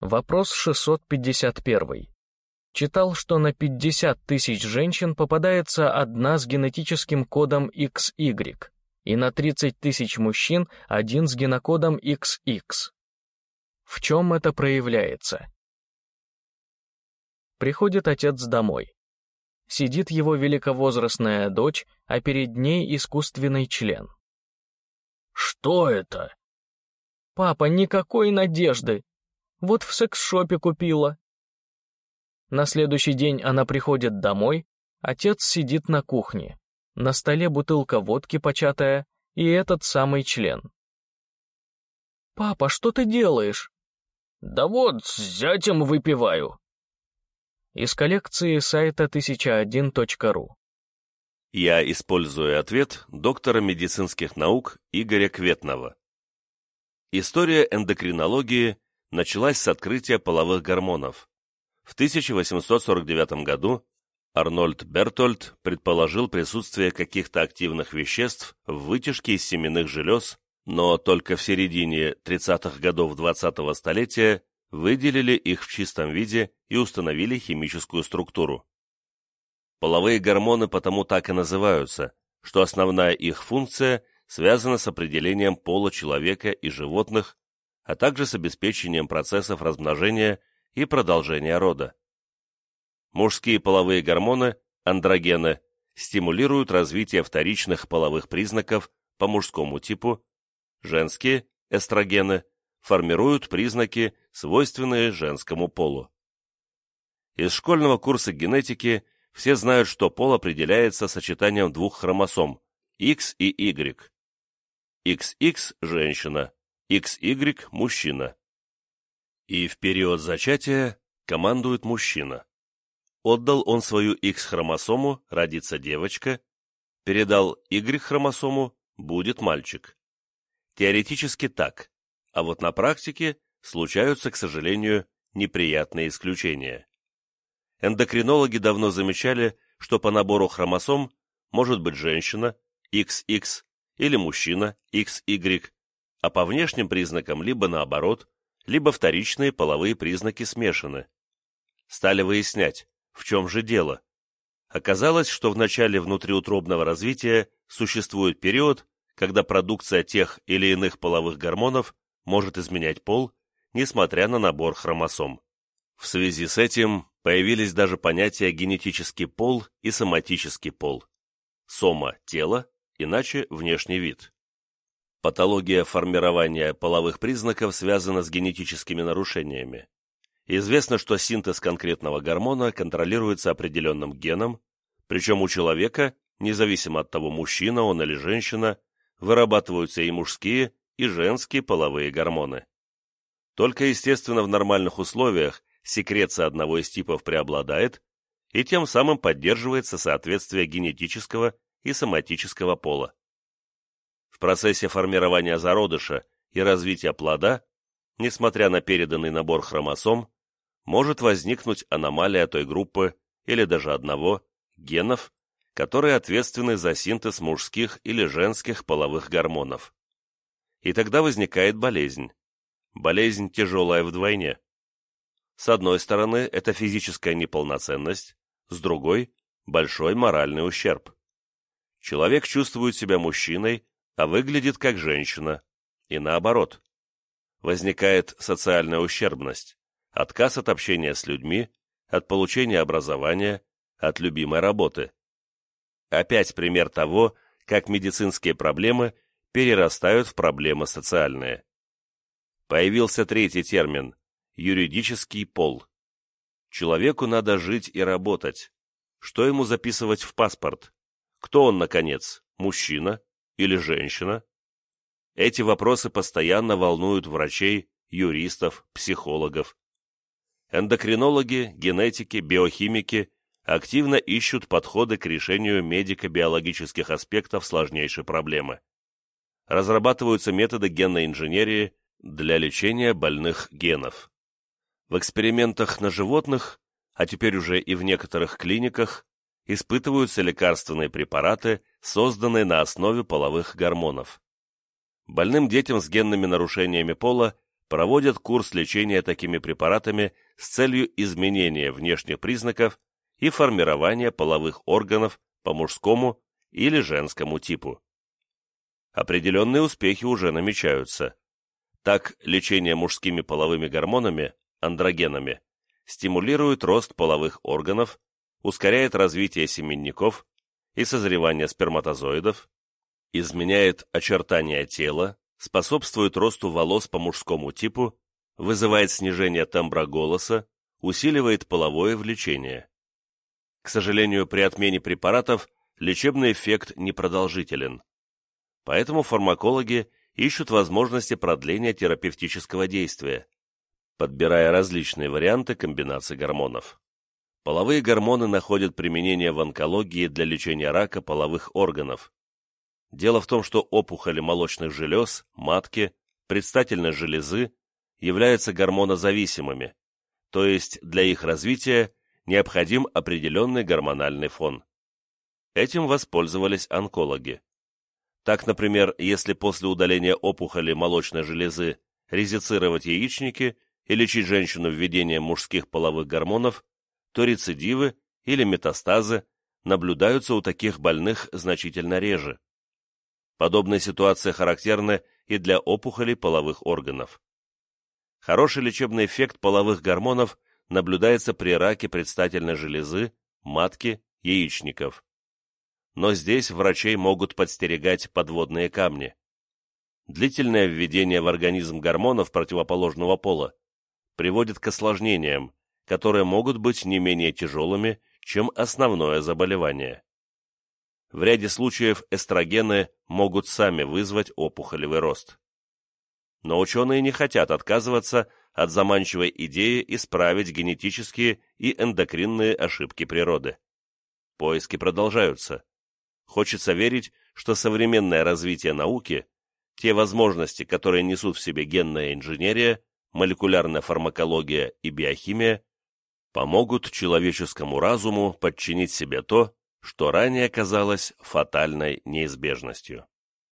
Вопрос 651. Читал, что на 50 тысяч женщин попадается одна с генетическим кодом XY, и на 30 тысяч мужчин один с генокодом XX. В чем это проявляется? Приходит отец домой. Сидит его великовозрастная дочь, а перед ней искусственный член. «Что это?» «Папа, никакой надежды. Вот в секс-шопе купила». На следующий день она приходит домой, отец сидит на кухне. На столе бутылка водки початая и этот самый член. «Папа, что ты делаешь?» «Да вот, с зятем выпиваю». Из коллекции сайта 1001.ru Я использую ответ доктора медицинских наук Игоря Кветного. История эндокринологии началась с открытия половых гормонов. В 1849 году Арнольд Бертольд предположил присутствие каких-то активных веществ в вытяжке из семенных желез, но только в середине 30-х годов 20-го столетия выделили их в чистом виде и установили химическую структуру. Половые гормоны потому так и называются, что основная их функция связана с определением пола человека и животных, а также с обеспечением процессов размножения и продолжения рода. Мужские половые гормоны, андрогены, стимулируют развитие вторичных половых признаков по мужскому типу, женские, эстрогены, формируют признаки, свойственные женскому полу. Из школьного курса генетики все знают, что пол определяется сочетанием двух хромосом X и Y. XX – женщина, XY – мужчина. И в период зачатия командует мужчина. Отдал он свою X-хромосому, родится девочка, передал Y-хромосому, будет мальчик. Теоретически так, а вот на практике случаются, к сожалению, неприятные исключения. Эндокринологи давно замечали, что по набору хромосом может быть женщина, XX, или мужчина, XY, а по внешним признакам либо наоборот, либо вторичные половые признаки смешаны. Стали выяснять, в чем же дело. Оказалось, что в начале внутриутробного развития существует период, когда продукция тех или иных половых гормонов может изменять пол, несмотря на набор хромосом. В связи с этим появились даже понятия генетический пол и соматический пол. Сома – тело, иначе внешний вид. Патология формирования половых признаков связана с генетическими нарушениями. Известно, что синтез конкретного гормона контролируется определенным геном, причем у человека, независимо от того, мужчина он или женщина, вырабатываются и мужские, и женские половые гормоны. Только, естественно, в нормальных условиях секреция одного из типов преобладает, и тем самым поддерживается соответствие генетического и соматического пола. В процессе формирования зародыша и развития плода, несмотря на переданный набор хромосом, может возникнуть аномалия той группы или даже одного генов, которые ответственны за синтез мужских или женских половых гормонов. И тогда возникает болезнь. Болезнь тяжелая вдвойне. С одной стороны, это физическая неполноценность, с другой – большой моральный ущерб. Человек чувствует себя мужчиной, а выглядит как женщина, и наоборот. Возникает социальная ущербность, отказ от общения с людьми, от получения образования, от любимой работы. Опять пример того, как медицинские проблемы перерастают в проблемы социальные. Появился третий термин – юридический пол. Человеку надо жить и работать. Что ему записывать в паспорт? Кто он, наконец, мужчина или женщина? Эти вопросы постоянно волнуют врачей, юристов, психологов. Эндокринологи, генетики, биохимики активно ищут подходы к решению медико-биологических аспектов сложнейшей проблемы. Разрабатываются методы генной инженерии для лечения больных генов. В экспериментах на животных, а теперь уже и в некоторых клиниках, испытываются лекарственные препараты, созданные на основе половых гормонов. Больным детям с генными нарушениями пола проводят курс лечения такими препаратами с целью изменения внешних признаков и формирования половых органов по мужскому или женскому типу. Определенные успехи уже намечаются. Так, лечение мужскими половыми гормонами, андрогенами, стимулирует рост половых органов, ускоряет развитие семенников и созревание сперматозоидов, изменяет очертания тела, способствует росту волос по мужскому типу, вызывает снижение тембра голоса, усиливает половое влечение. К сожалению, при отмене препаратов лечебный эффект непродолжителен. Поэтому фармакологи ищут возможности продления терапевтического действия, подбирая различные варианты комбинаций гормонов. Половые гормоны находят применение в онкологии для лечения рака половых органов. Дело в том, что опухоли молочных желез, матки, предстательной железы являются гормонозависимыми, то есть для их развития необходим определенный гормональный фон. Этим воспользовались онкологи. Так, например, если после удаления опухоли молочной железы резицировать яичники и лечить женщину введением мужских половых гормонов, то рецидивы или метастазы наблюдаются у таких больных значительно реже. Подобная ситуация характерна и для опухолей половых органов. Хороший лечебный эффект половых гормонов наблюдается при раке предстательной железы, матки, яичников но здесь врачей могут подстерегать подводные камни. Длительное введение в организм гормонов противоположного пола приводит к осложнениям, которые могут быть не менее тяжелыми, чем основное заболевание. В ряде случаев эстрогены могут сами вызвать опухолевый рост. Но ученые не хотят отказываться от заманчивой идеи исправить генетические и эндокринные ошибки природы. Поиски продолжаются. Хочется верить, что современное развитие науки, те возможности, которые несут в себе генная инженерия, молекулярная фармакология и биохимия, помогут человеческому разуму подчинить себе то, что ранее казалось фатальной неизбежностью.